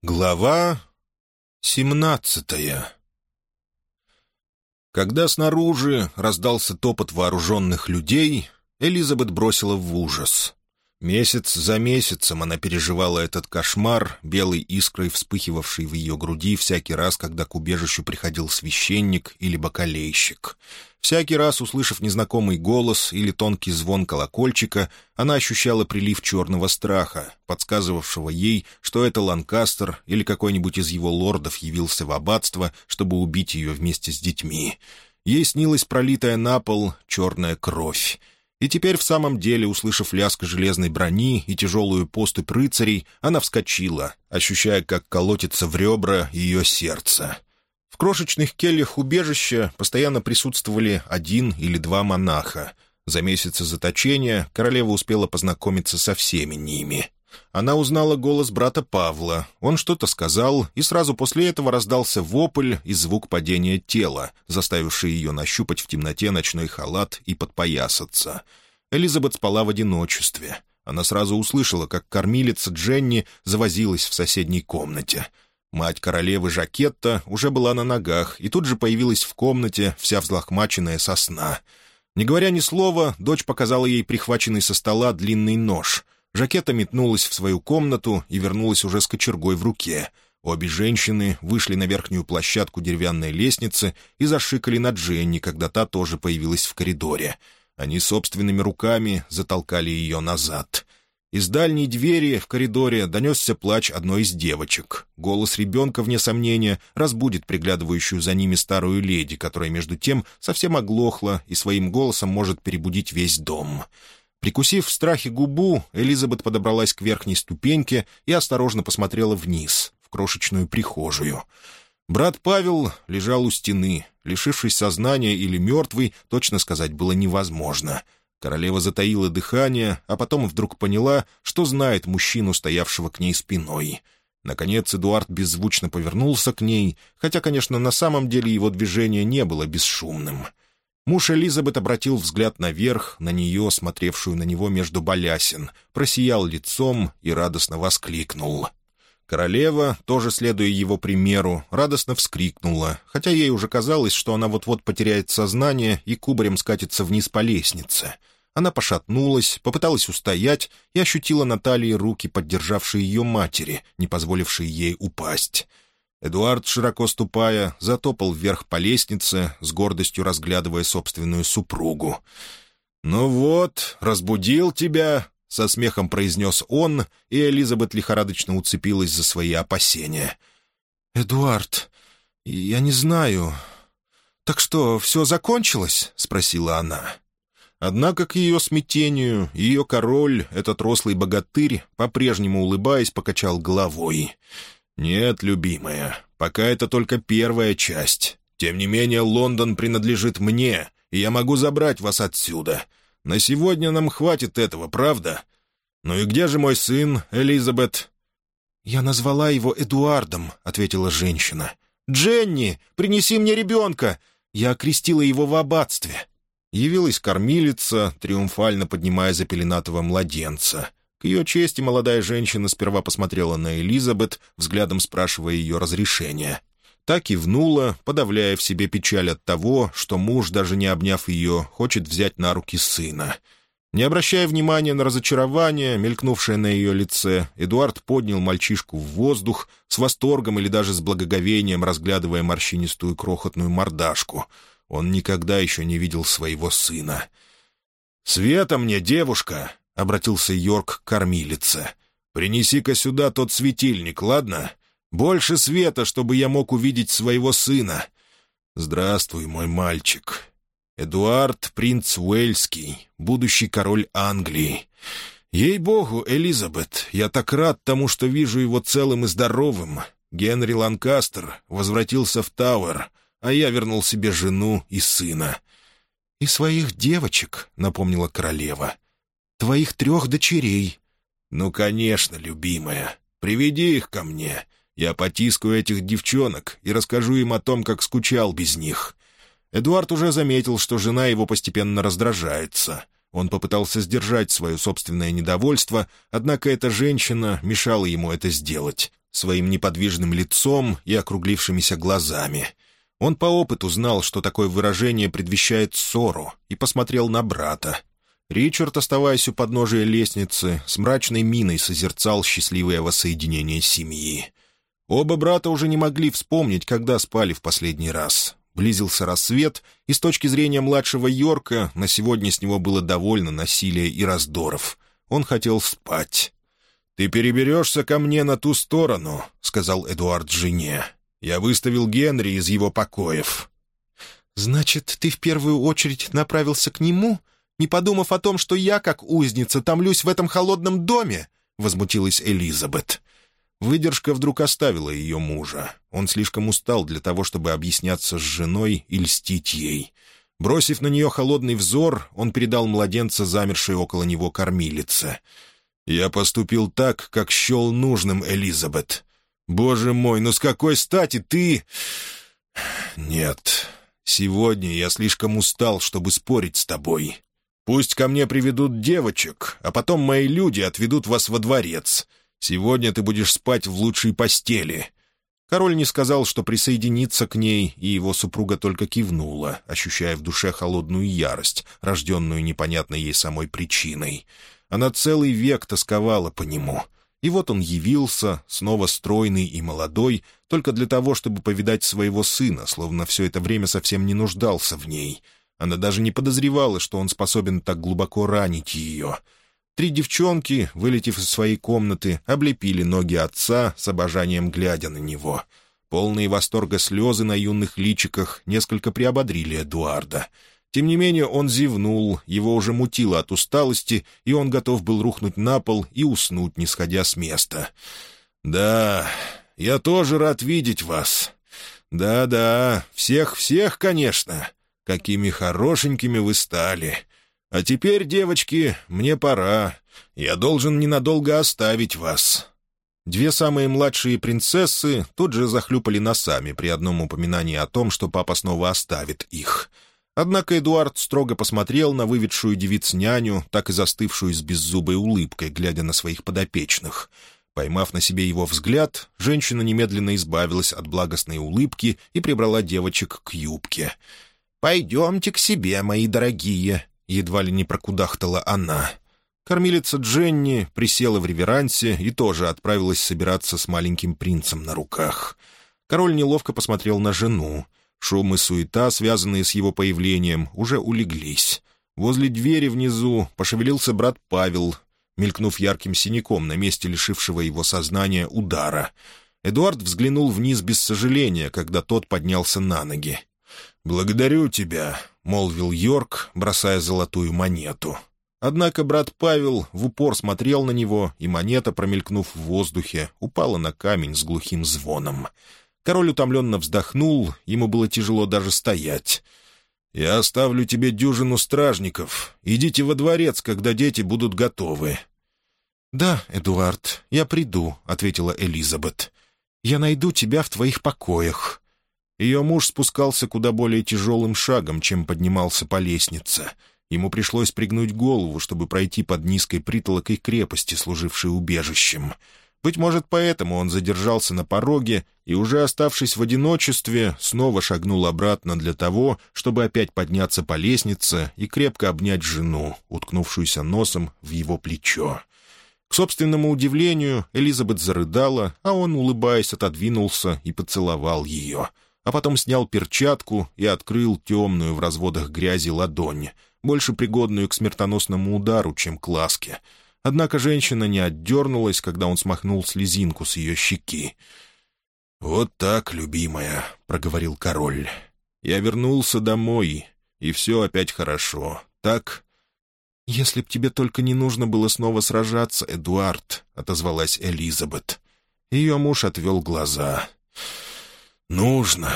Глава семнадцатая Когда снаружи раздался топот вооруженных людей, Элизабет бросила в ужас. Месяц за месяцем она переживала этот кошмар, белой искрой вспыхивавшей в ее груди всякий раз, когда к убежищу приходил священник или бакалейщик. Всякий раз, услышав незнакомый голос или тонкий звон колокольчика, она ощущала прилив черного страха, подсказывавшего ей, что это Ланкастер или какой-нибудь из его лордов явился в аббатство, чтобы убить ее вместе с детьми. Ей снилась пролитая на пол черная кровь. И теперь в самом деле, услышав лязг железной брони и тяжелую поступь рыцарей, она вскочила, ощущая, как колотится в ребра ее сердце. В крошечных кельях убежища постоянно присутствовали один или два монаха. За месяцы заточения королева успела познакомиться со всеми ними. Она узнала голос брата Павла. Он что-то сказал, и сразу после этого раздался вопль и звук падения тела, заставивший ее нащупать в темноте ночной халат и подпоясаться. Элизабет спала в одиночестве. Она сразу услышала, как кормилица Дженни завозилась в соседней комнате. Мать королевы Жакетта уже была на ногах и тут же появилась в комнате, вся взлохмаченная со сна. Не говоря ни слова, дочь показала ей прихваченный со стола длинный нож — Жакета метнулась в свою комнату и вернулась уже с кочергой в руке. Обе женщины вышли на верхнюю площадку деревянной лестницы и зашикали на Дженни, когда та тоже появилась в коридоре. Они собственными руками затолкали ее назад. Из дальней двери в коридоре донесся плач одной из девочек. Голос ребенка, вне сомнения, разбудит приглядывающую за ними старую леди, которая, между тем, совсем оглохла и своим голосом может перебудить весь дом. Прикусив в страхе губу, Элизабет подобралась к верхней ступеньке и осторожно посмотрела вниз, в крошечную прихожую. Брат Павел лежал у стены. Лишившись сознания или мертвый, точно сказать было невозможно. Королева затаила дыхание, а потом вдруг поняла, что знает мужчину, стоявшего к ней спиной. Наконец Эдуард беззвучно повернулся к ней, хотя, конечно, на самом деле его движение не было бесшумным — Муж Элизабет обратил взгляд наверх, на нее, смотревшую на него между балясин, просиял лицом и радостно воскликнул. Королева, тоже следуя его примеру, радостно вскрикнула, хотя ей уже казалось, что она вот-вот потеряет сознание и кубарем скатится вниз по лестнице. Она пошатнулась, попыталась устоять и ощутила на талии руки, поддержавшие ее матери, не позволившие ей упасть. Эдуард, широко ступая, затопал вверх по лестнице, с гордостью разглядывая собственную супругу. «Ну вот, разбудил тебя», — со смехом произнес он, и Элизабет лихорадочно уцепилась за свои опасения. «Эдуард, я не знаю. Так что, все закончилось?» — спросила она. Однако к ее смятению ее король, этот рослый богатырь, по-прежнему улыбаясь, покачал головой — «Нет, любимая, пока это только первая часть. Тем не менее, Лондон принадлежит мне, и я могу забрать вас отсюда. На сегодня нам хватит этого, правда? Ну и где же мой сын, Элизабет?» «Я назвала его Эдуардом», — ответила женщина. «Дженни, принеси мне ребенка! Я окрестила его в аббатстве». Явилась кормилица, триумфально поднимая запеленатого младенца. К ее чести молодая женщина сперва посмотрела на Элизабет, взглядом спрашивая ее разрешения. Та кивнула, подавляя в себе печаль от того, что муж, даже не обняв ее, хочет взять на руки сына. Не обращая внимания на разочарование, мелькнувшее на ее лице, Эдуард поднял мальчишку в воздух, с восторгом или даже с благоговением разглядывая морщинистую крохотную мордашку. Он никогда еще не видел своего сына. «Света мне, девушка!» — обратился Йорк к кормилице. «Принеси-ка сюда тот светильник, ладно? Больше света, чтобы я мог увидеть своего сына. Здравствуй, мой мальчик. Эдуард, принц Уэльский, будущий король Англии. Ей-богу, Элизабет, я так рад тому, что вижу его целым и здоровым. Генри Ланкастер возвратился в Тауэр, а я вернул себе жену и сына». «И своих девочек», — напомнила королева, — твоих трех дочерей». «Ну, конечно, любимая. Приведи их ко мне. Я потискаю этих девчонок и расскажу им о том, как скучал без них». Эдуард уже заметил, что жена его постепенно раздражается. Он попытался сдержать свое собственное недовольство, однако эта женщина мешала ему это сделать. своим неподвижным лицом и округлившимися глазами. Он по опыту знал, что такое выражение предвещает ссору, и посмотрел на брата. Ричард, оставаясь у подножия лестницы, с мрачной миной созерцал счастливое воссоединение семьи. Оба брата уже не могли вспомнить, когда спали в последний раз. Близился рассвет, и с точки зрения младшего Йорка на сегодня с него было довольно насилия и раздоров. Он хотел спать. «Ты переберешься ко мне на ту сторону», — сказал Эдуард жене. «Я выставил Генри из его покоев». «Значит, ты в первую очередь направился к нему, не подумав о том, что я, как узница, томлюсь в этом холодном доме?» — возмутилась Элизабет. Выдержка вдруг оставила ее мужа. Он слишком устал для того, чтобы объясняться с женой и льстить ей. Бросив на нее холодный взор, он передал младенца, замершей около него кормилице. «Я поступил так, как счел нужным, Элизабет. Боже мой, ну с какой стати ты...» «Нет, сегодня я слишком устал, чтобы спорить с тобой. Пусть ко мне приведут девочек, а потом мои люди отведут вас во дворец. Сегодня ты будешь спать в лучшей постели». Король не сказал, что присоединится к ней, и его супруга только кивнула, ощущая в душе холодную ярость, рожденную непонятной ей самой причиной. Она целый век тосковала по нему. И вот он явился, снова стройный и молодой, только для того, чтобы повидать своего сына, словно все это время совсем не нуждался в ней. Она даже не подозревала, что он способен так глубоко ранить ее — Три девчонки, вылетев из своей комнаты, облепили ноги отца с обожанием глядя на него. Полные восторга слезы на юных личиках несколько приободрили Эдуарда. Тем не менее он зевнул, его уже мутило от усталости, и он готов был рухнуть на пол и уснуть, не сходя с места. «Да, я тоже рад видеть вас. Да-да, всех-всех, конечно. Какими хорошенькими вы стали. А теперь, девочки, мне пора. Я должен ненадолго оставить вас». Две самые младшие принцессы тут же захлюпали носами при одном упоминании о том, что папа снова оставит их. Однако Эдуард строго посмотрел на выведшую девиц-няню, так и застывшую с беззубой улыбкой, глядя на своих подопечных. Поймав на себе его взгляд, женщина немедленно избавилась от благостной улыбки и прибрала девочек к юбке. «Пойдемте к себе, мои дорогие», Едва ли не прокудахтала она. Кормилица Дженни присела в реверансе и тоже отправилась собираться с маленьким принцем на руках. Король неловко посмотрел на жену. Шум и суета, связанные с его появлением, уже улеглись. Возле двери внизу пошевелился брат Павел, мелькнув ярким синяком на месте лишившего его сознания удара. Эдуард взглянул вниз без сожаления, когда тот поднялся на ноги. «Благодарю тебя», — молвил Йорк, бросая золотую монету. Однако брат Павел в упор смотрел на него, и монета, промелькнув в воздухе, упала на камень с глухим звоном. Король утомленно вздохнул, ему было тяжело даже стоять. «Я оставлю тебе дюжину стражников. Идите во дворец, когда дети будут готовы». «Да, Эдуард, я приду», — ответила Элизабет. «Я найду тебя в твоих покоях». Ее муж спускался куда более тяжелым шагом, чем поднимался по лестнице. Ему пришлось пригнуть голову, чтобы пройти под низкой притолокой крепости, служившей убежищем. Быть может, поэтому он задержался на пороге и, уже оставшись в одиночестве, снова шагнул обратно для того, чтобы опять подняться по лестнице и крепко обнять жену, уткнувшуюся носом в его плечо. К собственному удивлению, Элизабет зарыдала, а он, улыбаясь, отодвинулся и поцеловал ее — а потом снял перчатку и открыл темную в разводах грязи ладонь, больше пригодную к смертоносному удару, чем к ласке. Однако женщина не отдернулась, когда он смахнул слезинку с ее щеки. «Вот так, любимая», — проговорил король. «Я вернулся домой, и все опять хорошо. Так?» «Если б тебе только не нужно было снова сражаться, Эдуард», — отозвалась Элизабет. Ее муж отвел глаза. «Нужно.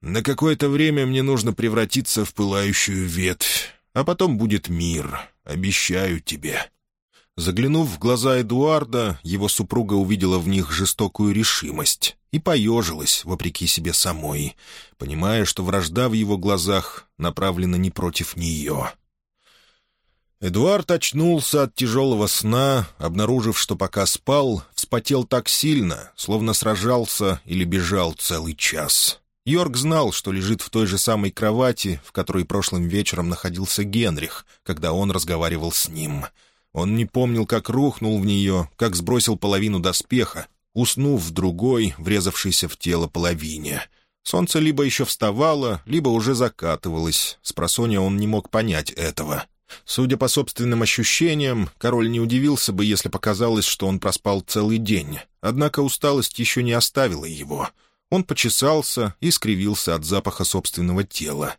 На какое-то время мне нужно превратиться в пылающую ветвь, а потом будет мир. Обещаю тебе». Заглянув в глаза Эдуарда, его супруга увидела в них жестокую решимость и поежилась, вопреки себе самой, понимая, что вражда в его глазах направлена не против нее. Эдуард очнулся от тяжелого сна, обнаружив, что пока спал, вспотел так сильно, словно сражался или бежал целый час. Йорк знал, что лежит в той же самой кровати, в которой прошлым вечером находился Генрих, когда он разговаривал с ним. Он не помнил, как рухнул в нее, как сбросил половину доспеха, уснув в другой, врезавшейся в тело половине. Солнце либо еще вставало, либо уже закатывалось. С просонья он не мог понять этого. Судя по собственным ощущениям, король не удивился бы, если показалось, что он проспал целый день. Однако усталость еще не оставила его. Он почесался и скривился от запаха собственного тела.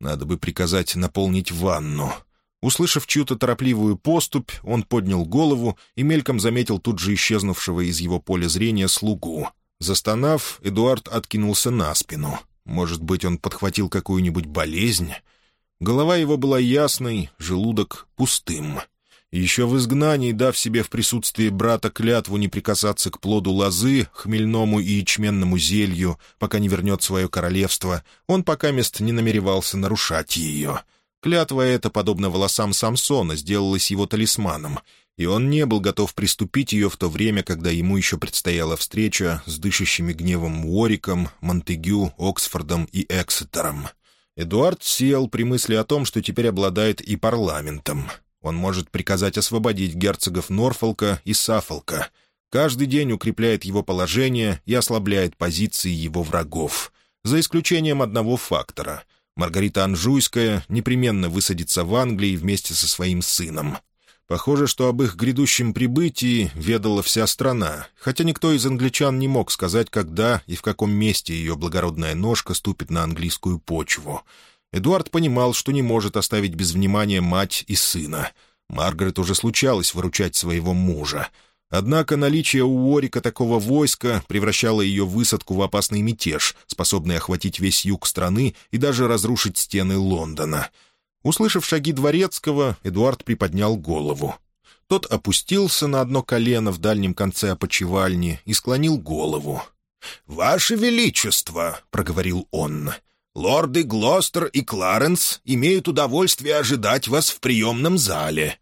Надо бы приказать наполнить ванну. Услышав чью-то торопливую поступь, он поднял голову и мельком заметил тут же исчезнувшего из его поля зрения слугу. Застонав, Эдуард откинулся на спину. Может быть, он подхватил какую-нибудь болезнь? Голова его была ясной, желудок — пустым. Еще в изгнании, дав себе в присутствии брата клятву не прикасаться к плоду лозы, хмельному и ячменному зелью, пока не вернет свое королевство, он пока мест не намеревался нарушать ее. Клятва эта, подобно волосам Самсона, сделалась его талисманом, и он не был готов приступить ее в то время, когда ему еще предстояла встреча с дышащими гневом Уориком, Монтегю, Оксфордом и Эксетером. Эдуард сел при мысли о том, что теперь обладает и парламентом. Он может приказать освободить герцогов Норфолка и Сафолка. Каждый день укрепляет его положение и ослабляет позиции его врагов. За исключением одного фактора. Маргарита Анжуйская непременно высадится в Англии вместе со своим сыном. Похоже, что об их грядущем прибытии ведала вся страна, хотя никто из англичан не мог сказать, когда и в каком месте ее благородная ножка ступит на английскую почву. Эдуард понимал, что не может оставить без внимания мать и сына. Маргарет уже случалось выручать своего мужа. Однако наличие у Уорика такого войска превращало ее высадку в опасный мятеж, способный охватить весь юг страны и даже разрушить стены Лондона — Услышав шаги дворецкого, Эдуард приподнял голову. Тот опустился на одно колено в дальнем конце опочивальни и склонил голову. «Ваше Величество!» — проговорил он. «Лорды Глостер и Кларенс имеют удовольствие ожидать вас в приемном зале».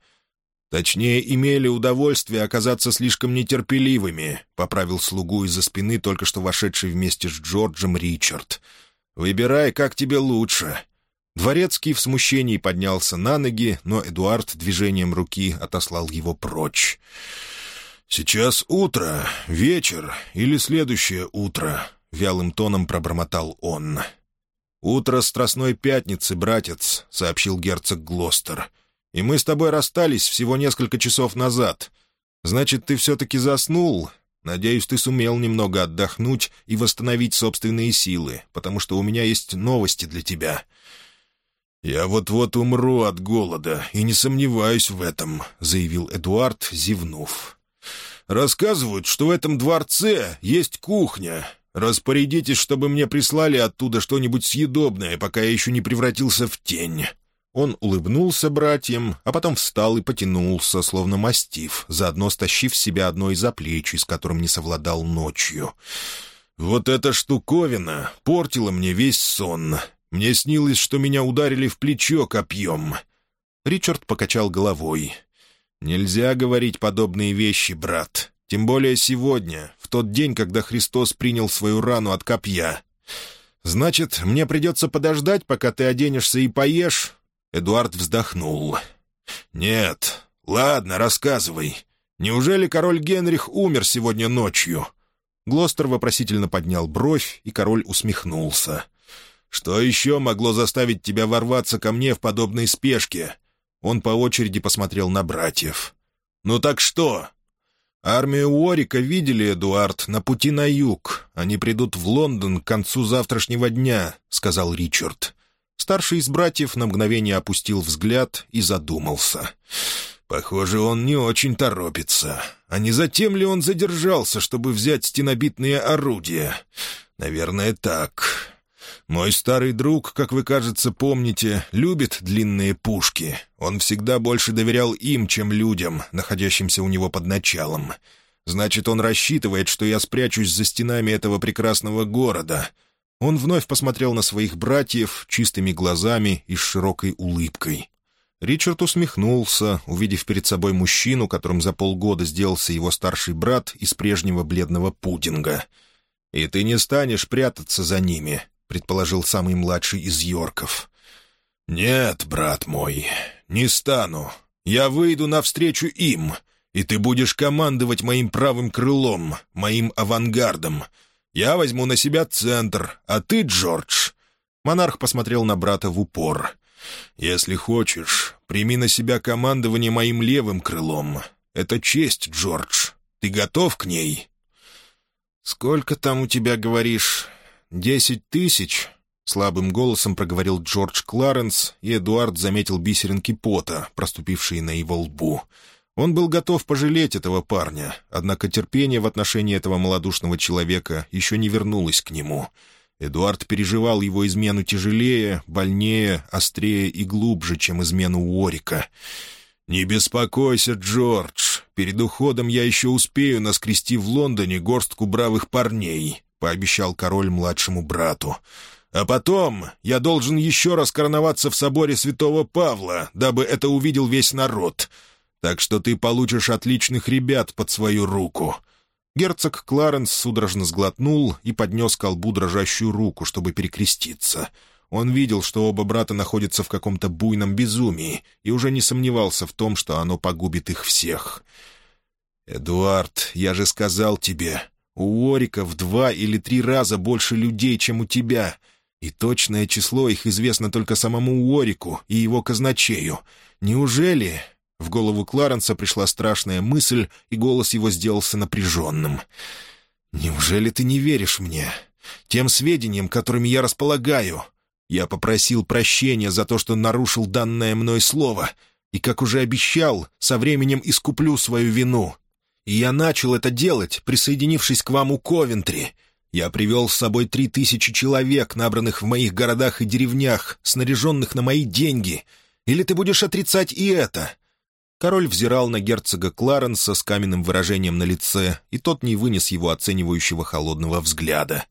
«Точнее, имели удовольствие оказаться слишком нетерпеливыми», — поправил слугу из-за спины только что вошедший вместе с Джорджем Ричард. «Выбирай, как тебе лучше. Дворецкий в смущении поднялся на ноги, но Эдуард движением руки отослал его прочь. «Сейчас утро, вечер или следующее утро», — вялым тоном пробормотал он. «Утро Страстной Пятницы, братец», — сообщил герцог Глостер. «И мы с тобой расстались всего несколько часов назад. Значит, ты все-таки заснул? Надеюсь, ты сумел немного отдохнуть и восстановить собственные силы, потому что у меня есть новости для тебя». «Я вот-вот умру от голода, и не сомневаюсь в этом», — заявил Эдуард, зевнув. «Рассказывают, что в этом дворце есть кухня. Распорядитесь, чтобы мне прислали оттуда что-нибудь съедобное, пока я еще не превратился в тень». Он улыбнулся братьям, а потом встал и потянулся, словно мастиф, заодно стащив с себя одно из заплечий, с которым не совладал ночью. «Вот эта штуковина портила мне весь сон. Мне снилось, что меня ударили в плечо копьем». Ричард покачал головой. «Нельзя говорить подобные вещи, брат. Тем более сегодня, в тот день, когда Христос принял свою рану от копья. Значит, мне придется подождать, пока ты оденешься и поешь?» Эдуард вздохнул. «Нет. Ладно, рассказывай. Неужели король Генрих умер сегодня ночью?» Глостер вопросительно поднял бровь, и король усмехнулся. Что еще могло заставить тебя ворваться ко мне в подобной спешке?» Он по очереди посмотрел на братьев. «Ну так что?» «Армию Уорика видели, Эдуард, на пути на юг. Они придут в Лондон к концу завтрашнего дня», — сказал Ричард. Старший из братьев на мгновение опустил взгляд и задумался. «Похоже, он не очень торопится. А не затем ли он задержался, чтобы взять стенобитные орудия? Наверное, так. Мой старый друг, как вы, кажется, помните, любит длинные пушки. Он всегда больше доверял им, чем людям, находящимся у него под началом. Значит, он рассчитывает, что я спрячусь за стенами этого прекрасного города. Он вновь посмотрел на своих братьев чистыми глазами и с широкой улыбкой. Ричард усмехнулся, увидев перед собой мужчину, которым за полгода сделался его старший брат из прежнего бледного пудинга. «И ты не станешь прятаться за ними», — предположил самый младший из Йорков. «Нет, брат мой, не стану. Я выйду навстречу им, и ты будешь командовать моим правым крылом, моим авангардом. Я возьму на себя центр, а ты, Джордж...» Монарх посмотрел на брата в упор. «Если хочешь, прими на себя командование моим левым крылом. Это честь, Джордж. Ты готов к ней?» «Сколько там у тебя, говоришь? Десять тысяч?» Слабым голосом проговорил Джордж Кларенс, и Эдуард заметил бисеринки пота, проступившие на его лбу. Он был готов пожалеть этого парня, однако терпение в отношении этого малодушного человека еще не вернулось к нему — Эдуард переживал его измену тяжелее, больнее, острее и глубже, чем измену Уорика. «Не беспокойся, Джордж. Перед уходом я еще успею наскрести в Лондоне горстку бравых парней», — пообещал король младшему брату. «А потом я должен еще раз короноваться в соборе святого Павла, дабы это увидел весь народ. Так что ты получишь отличных ребят под свою руку». Герцог Кларенс судорожно сглотнул и поднес колбу дрожащую руку, чтобы перекреститься. Он видел, что оба брата находятся в каком-то буйном безумии, и уже не сомневался в том, что оно погубит их всех. «Эдуард, я же сказал тебе, у Орика в два или три раза больше людей, чем у тебя, и точное число их известно только самому Орику и его казначею. Неужели в голову Кларенса пришла страшная мысль, и голос его сделался напряженным. «Неужели ты не веришь мне? Тем сведениям, которыми я располагаю. Я попросил прощения за то, что нарушил данное мной слово, и, как уже обещал, со временем искуплю свою вину. И я начал это делать, присоединившись к вам у Ковентри». Я привел с собой три тысячи человек, набранных в моих городах и деревнях, снаряженных на мои деньги. Или ты будешь отрицать и это? Король взирал на герцога Кларенса с каменным выражением на лице, и тот не вынес его оценивающего холодного взгляда.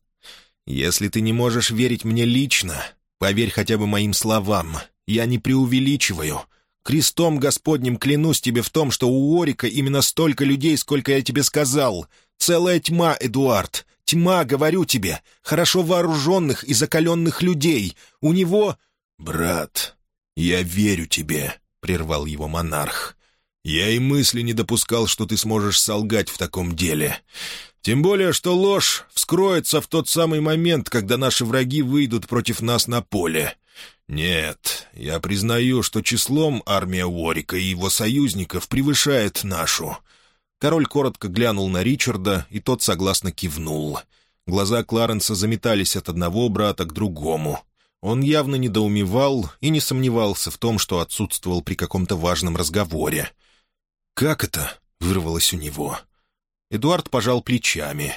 «Если ты не можешь верить мне лично, поверь хотя бы моим словам. Я не преувеличиваю. Крестом Господним клянусь тебе в том, что у Орика именно столько людей, сколько я тебе сказал. Целая тьма, Эдуард. Тьма, говорю тебе. Хорошо вооруженных и закаленных людей. У него...» «Брат, я верю тебе», — прервал его монарх. Я и мысли не допускал, что ты сможешь солгать в таком деле. Тем более, что ложь вскроется в тот самый момент, когда наши враги выйдут против нас на поле. Нет, я признаю, что числом армия Уорика и его союзников превышает нашу». Король коротко глянул на Ричарда, и тот согласно кивнул. Глаза Кларенса заметались от одного брата к другому. Он явно недоумевал и не сомневался в том, что отсутствовал при каком-то важном разговоре. «Как это?» — вырвалось у него. Эдуард пожал плечами.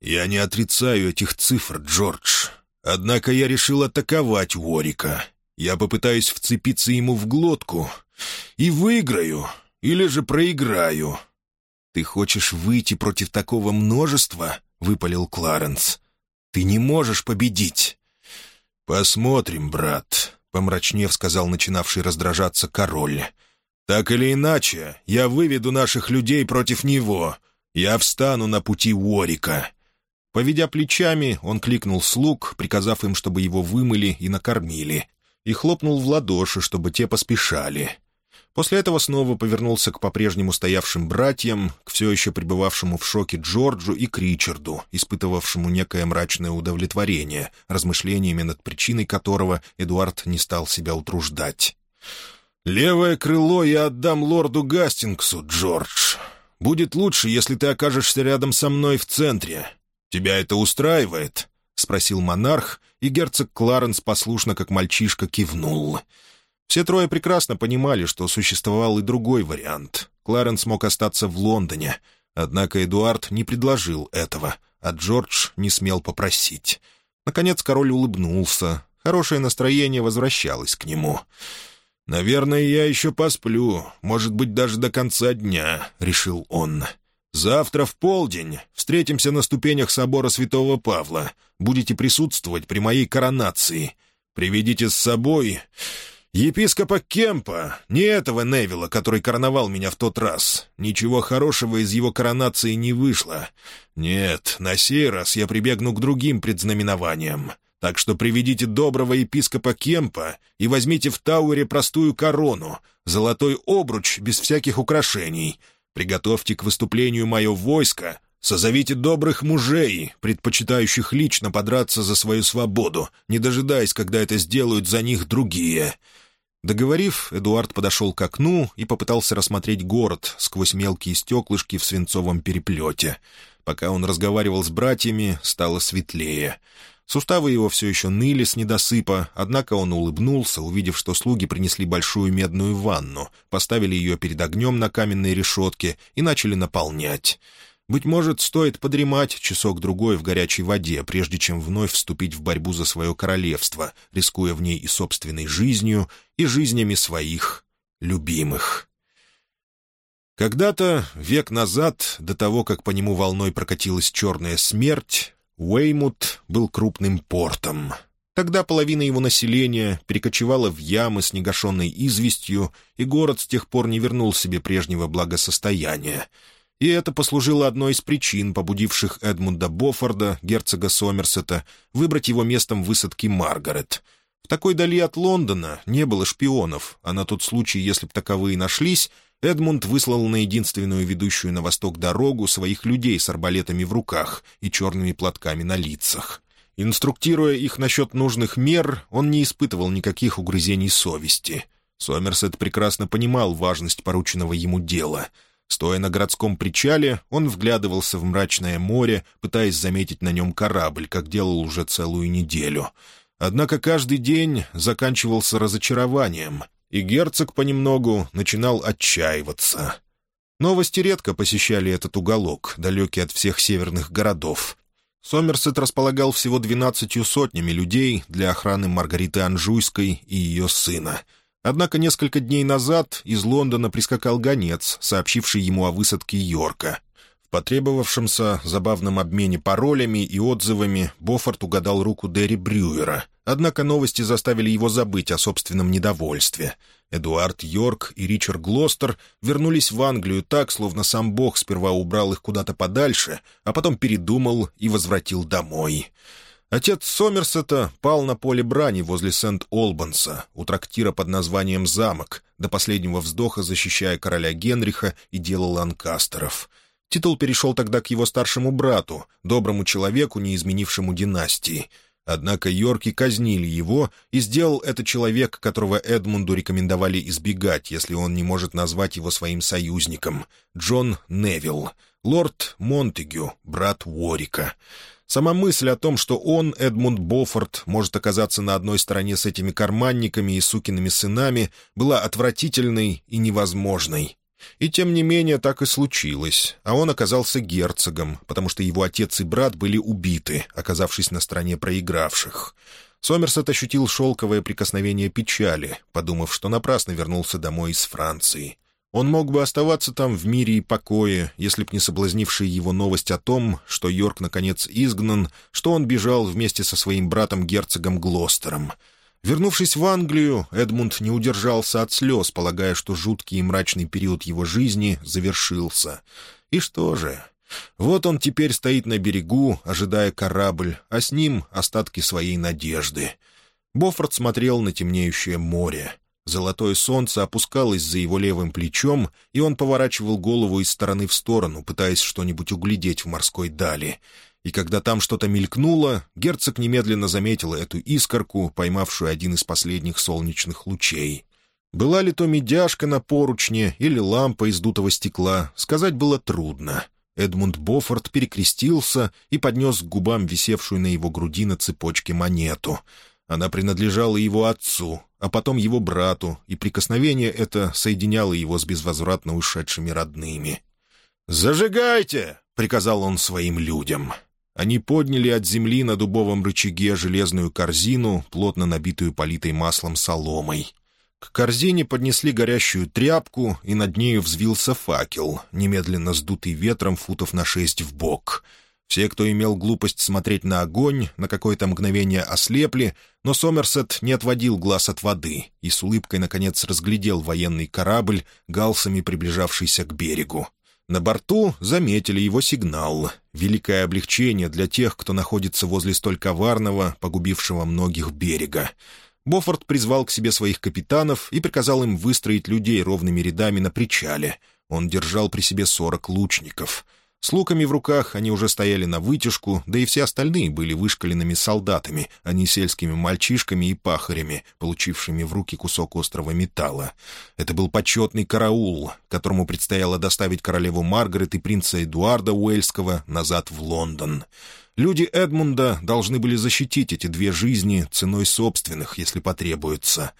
«Я не отрицаю этих цифр, Джордж. Однако я решил атаковать Уорика. Я попытаюсь вцепиться ему в глотку и выиграю, или же проиграю». «Ты хочешь выйти против такого множества?» — выпалил Кларенс. «Ты не можешь победить». «Посмотрим, брат», — помрачнев сказал начинавший раздражаться король. Так или иначе, я выведу наших людей против него. Я встану на пути Уорика». Поведя плечами, он кликнул слуг, приказав им, чтобы его вымыли и накормили, и хлопнул в ладоши, чтобы те поспешали. После этого снова повернулся к по-прежнему стоявшим братьям, к все еще пребывавшему в шоке Джорджу и к Ричарду, испытывавшему некое мрачное удовлетворение, размышлениями над причиной которого Эдуард не стал себя утруждать. «Левое крыло я отдам лорду Гастингсу, Джордж. Будет лучше, если ты окажешься рядом со мной в центре. Тебя это устраивает?» — спросил монарх, и герцог Кларенс послушно, как мальчишка, кивнул. Все трое прекрасно понимали, что существовал и другой вариант. Кларенс мог остаться в Лондоне, однако Эдуард не предложил этого, а Джордж не смел попросить. Наконец король улыбнулся. Хорошее настроение возвращалось к нему. «Наверное, я еще посплю, может быть, даже до конца дня», — решил он. «Завтра в полдень встретимся на ступенях собора святого Павла. Будете присутствовать при моей коронации. Приведите с собой Епископа Кемпа, не этого Невилла, который короновал меня в тот раз. Ничего хорошего из его коронации не вышло. Нет, на сей раз я прибегну к другим предзнаменованиям. Так что приведите доброго епископа Кемпа и возьмите в Тауэре простую корону, золотой обруч без всяких украшений. Приготовьте к выступлению мое войско, Созовите добрых мужей, предпочитающих лично подраться за свою свободу, не дожидаясь, когда это сделают за них другие. Договорив, Эдуард подошел к окну и попытался рассмотреть город сквозь мелкие стеклышки в свинцовом переплете. Пока он разговаривал с братьями, стало светлее. Суставы его все еще ныли с недосыпа, однако он улыбнулся, увидев, что слуги принесли большую медную ванну, поставили ее перед огнем на каменной решетке и начали наполнять. Быть может, стоит подремать часок-другой в горячей воде, прежде чем вновь вступить в борьбу за свое королевство, рискуя в ней и собственной жизнью, и жизнями своих любимых. Когда-то, век назад, до того, как по нему волной прокатилась черная смерть, Уэймут был крупным портом. Тогда половина его населения перекочевала в ямы с негашенной известью, и город с тех пор не вернул себе прежнего благосостояния — и это послужило одной из причин, побудивших Эдмунда Боффорда, герцога Сомерсета, выбрать его местом высадки Маргарет. В такой дали от Лондона не было шпионов, а на тот случай, если б таковые нашлись, Эдмунд выслал на единственную ведущую на восток дорогу своих людей с арбалетами в руках и черными платками на лицах. Инструктируя их насчет нужных мер, он не испытывал никаких угрызений совести. Сомерсет прекрасно понимал важность порученного ему дела — Стоя на городском причале, он вглядывался в мрачное море, пытаясь заметить на нем корабль, как делал уже целую неделю. Однако каждый день заканчивался разочарованием, и герцог понемногу начинал отчаиваться. Новости редко посещали этот уголок, далекий от всех северных городов. Сомерсет располагал всего двенадцатью сотнями людей для охраны Маргариты Анжуйской и ее сына — Однако несколько дней назад из Лондона прискакал гонец, сообщивший ему о высадке Йорка. В потребовавшемся забавном обмене паролями и отзывами Боффорд угадал руку Дерри Брюера. Однако новости заставили его забыть о собственном недовольстве. Эдуард Йорк и Ричард Глостер вернулись в Англию так, словно сам Бог сперва убрал их куда-то подальше, а потом передумал и возвратил домой. Отец Сомерсета пал на поле брани возле Сент-Олбанса, у трактира под названием «Замок», до последнего вздоха защищая короля Генриха и дело Ланкастеров. Титул перешел тогда к его старшему брату, доброму человеку, не изменившему династии. Однако Йорки казнили его, и сделал это человек, которого Эдмунду рекомендовали избегать, если он не может назвать его своим союзником — Джон Невилл, лорд Монтегю, брат Уорика. Сама мысль о том, что он, Эдмунд Боффорд, может оказаться на одной стороне с этими карманниками и сукиными сынами, была отвратительной и невозможной. И тем не менее так и случилось, а он оказался герцогом, потому что его отец и брат были убиты, оказавшись на стороне проигравших. Сомерсет ощутил шелковое прикосновение печали, подумав, что напрасно вернулся домой из Франции. Он мог бы оставаться там в мире и покое, если б не соблазнившая его новость о том, что Йорк, наконец, изгнан, что он бежал вместе со своим братом-герцогом Глостером. Вернувшись в Англию, Эдмунд не удержался от слез, полагая, что жуткий и мрачный период его жизни завершился. И что же? Вот он теперь стоит на берегу, ожидая корабль, а с ним остатки своей надежды. Боффорд смотрел на темнеющее море. Золотое солнце опускалось за его левым плечом, и он поворачивал голову из стороны в сторону, пытаясь что-нибудь углядеть в морской дали. И когда там что-то мелькнуло, герцог немедленно заметил эту искорку, поймавшую один из последних солнечных лучей. Была ли то медяшка на поручне или лампа из дутого стекла, сказать было трудно. Эдмунд Боффорд перекрестился и поднес к губам висевшую на его груди на цепочке монету — она принадлежала его отцу, а потом его брату, и прикосновение это соединяло его с безвозвратно ушедшими родными. «Зажигайте!» — приказал он своим людям. Они подняли от земли на дубовом рычаге железную корзину, плотно набитую политой маслом соломой. К корзине поднесли горящую тряпку, и над нею взвился факел, немедленно сдутый ветром футов на шесть в бок — Все, кто имел глупость смотреть на огонь, на какое-то мгновение ослепли, но Сомерсет не отводил глаз от воды и с улыбкой, наконец, разглядел военный корабль, галсами приближавшийся к берегу. На борту заметили его сигнал. Великое облегчение для тех, кто находится возле столь коварного, погубившего многих берега. Боффорд призвал к себе своих капитанов и приказал им выстроить людей ровными рядами на причале. Он держал при себе сорок лучников. С луками в руках они уже стояли на вытяжку, да и все остальные были вышкаленными солдатами, а не сельскими мальчишками и пахарями, получившими в руки кусок острого металла. Это был почетный караул, которому предстояло доставить королеву Маргарет и принца Эдуарда Уэльского назад в Лондон. Люди Эдмунда должны были защитить эти две жизни ценой собственных, если потребуется.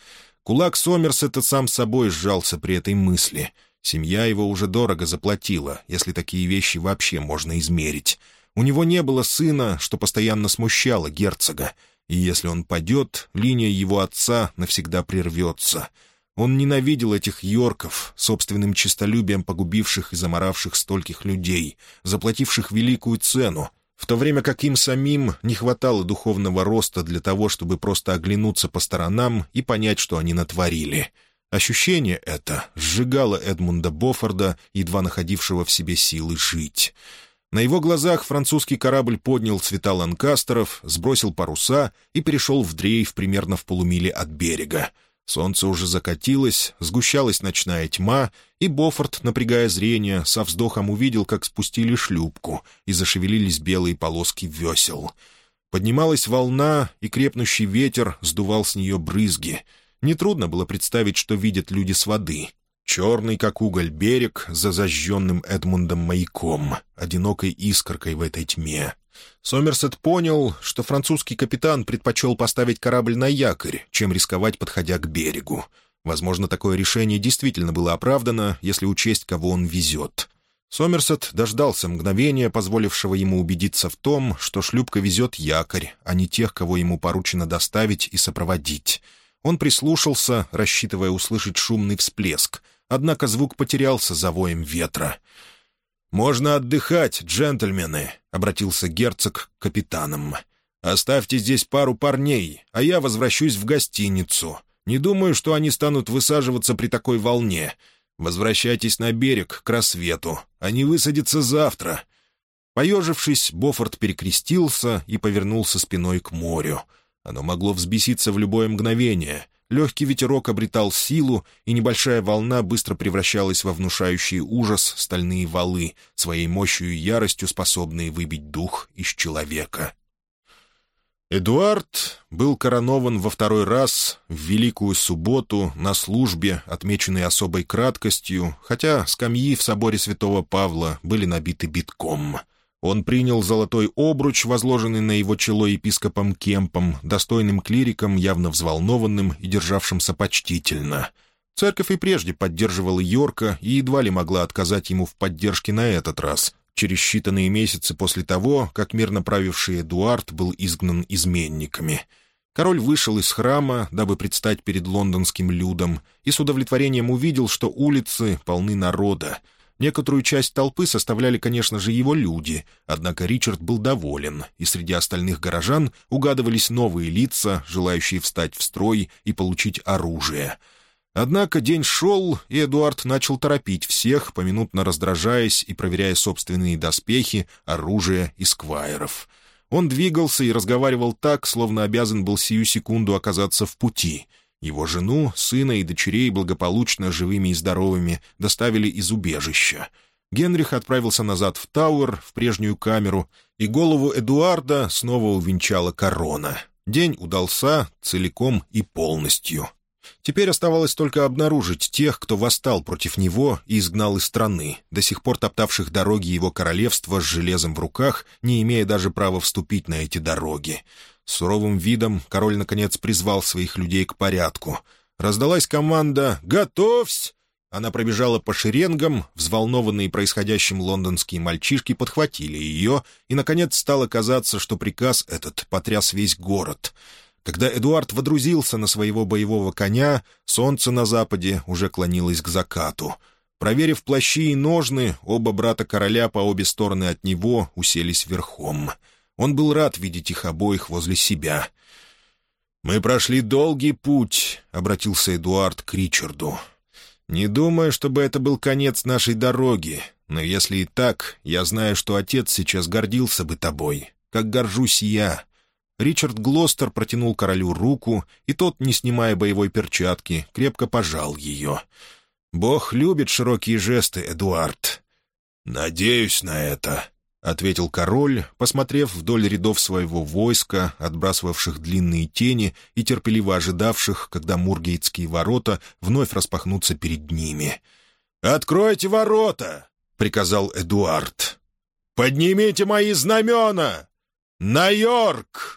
Кулак Сомерсета сам собой сжался при этой мысли — Семья его уже дорого заплатила, если такие вещи вообще можно измерить. У него не было сына, что постоянно смущало герцога, и если он падет, линия его отца навсегда прервется. Он ненавидел этих йорков, собственным честолюбием погубивших и заморавших стольких людей, заплативших великую цену, в то время как им самим не хватало духовного роста для того, чтобы просто оглянуться по сторонам и понять, что они натворили — Ощущение это сжигало Эдмунда Боффорда, едва находившего в себе силы жить. На его глазах французский корабль поднял цвета ланкастеров, сбросил паруса и перешел в дрейф примерно в полумиле от берега. Солнце уже закатилось, сгущалась ночная тьма, и Боффорд, напрягая зрение, со вздохом увидел, как спустили шлюпку, и зашевелились белые полоски весел. Поднималась волна, и крепнущий ветер сдувал с нее брызги — Нетрудно было представить, что видят люди с воды. Черный, как уголь, берег за зажженным Эдмундом маяком, одинокой искоркой в этой тьме. Сомерсет понял, что французский капитан предпочел поставить корабль на якорь, чем рисковать, подходя к берегу. Возможно, такое решение действительно было оправдано, если учесть, кого он везет. Сомерсет дождался мгновения, позволившего ему убедиться в том, что шлюпка везет якорь, а не тех, кого ему поручено доставить и сопроводить. Он прислушался, рассчитывая услышать шумный всплеск, однако звук потерялся за воем ветра. «Можно отдыхать, джентльмены», — обратился герцог к капитанам. «Оставьте здесь пару парней, а я возвращусь в гостиницу. Не думаю, что они станут высаживаться при такой волне. Возвращайтесь на берег к рассвету. Они высадятся завтра». Поежившись, Боффорд перекрестился и повернулся спиной к морю — оно могло взбеситься в любое мгновение. Легкий ветерок обретал силу, и небольшая волна быстро превращалась во внушающий ужас стальные валы, своей мощью и яростью способные выбить дух из человека. Эдуард был коронован во второй раз в Великую Субботу на службе, отмеченной особой краткостью, хотя скамьи в соборе святого Павла были набиты битком — он принял золотой обруч, возложенный на его чело епископом Кемпом, достойным клириком, явно взволнованным и державшимся почтительно. Церковь и прежде поддерживала Йорка и едва ли могла отказать ему в поддержке на этот раз, через считанные месяцы после того, как мирно правивший Эдуард был изгнан изменниками. Король вышел из храма, дабы предстать перед лондонским людом, и с удовлетворением увидел, что улицы полны народа — Некоторую часть толпы составляли, конечно же, его люди, однако Ричард был доволен, и среди остальных горожан угадывались новые лица, желающие встать в строй и получить оружие. Однако день шел, и Эдуард начал торопить всех, поминутно раздражаясь и проверяя собственные доспехи, оружие и сквайров. Он двигался и разговаривал так, словно обязан был сию секунду оказаться в пути — его жену, сына и дочерей благополучно, живыми и здоровыми, доставили из убежища. Генрих отправился назад в Тауэр, в прежнюю камеру, и голову Эдуарда снова увенчала корона. День удался целиком и полностью. Теперь оставалось только обнаружить тех, кто восстал против него и изгнал из страны, до сих пор топтавших дороги его королевства с железом в руках, не имея даже права вступить на эти дороги. Суровым видом король, наконец, призвал своих людей к порядку. Раздалась команда «Готовься!» Она пробежала по шеренгам, взволнованные происходящим лондонские мальчишки подхватили ее, и, наконец, стало казаться, что приказ этот потряс весь город. Когда Эдуард водрузился на своего боевого коня, солнце на западе уже клонилось к закату. Проверив плащи и ножны, оба брата короля по обе стороны от него уселись верхом. Он был рад видеть их обоих возле себя. «Мы прошли долгий путь», — обратился Эдуард к Ричарду. «Не думаю, чтобы это был конец нашей дороги, но если и так, я знаю, что отец сейчас гордился бы тобой, как горжусь я». Ричард Глостер протянул королю руку, и тот, не снимая боевой перчатки, крепко пожал ее. «Бог любит широкие жесты, Эдуард». «Надеюсь на это», — ответил король, посмотрев вдоль рядов своего войска, отбрасывавших длинные тени и терпеливо ожидавших, когда мургейтские ворота вновь распахнутся перед ними. «Откройте ворота!» — приказал Эдуард. «Поднимите мои знамена! На Йорк!»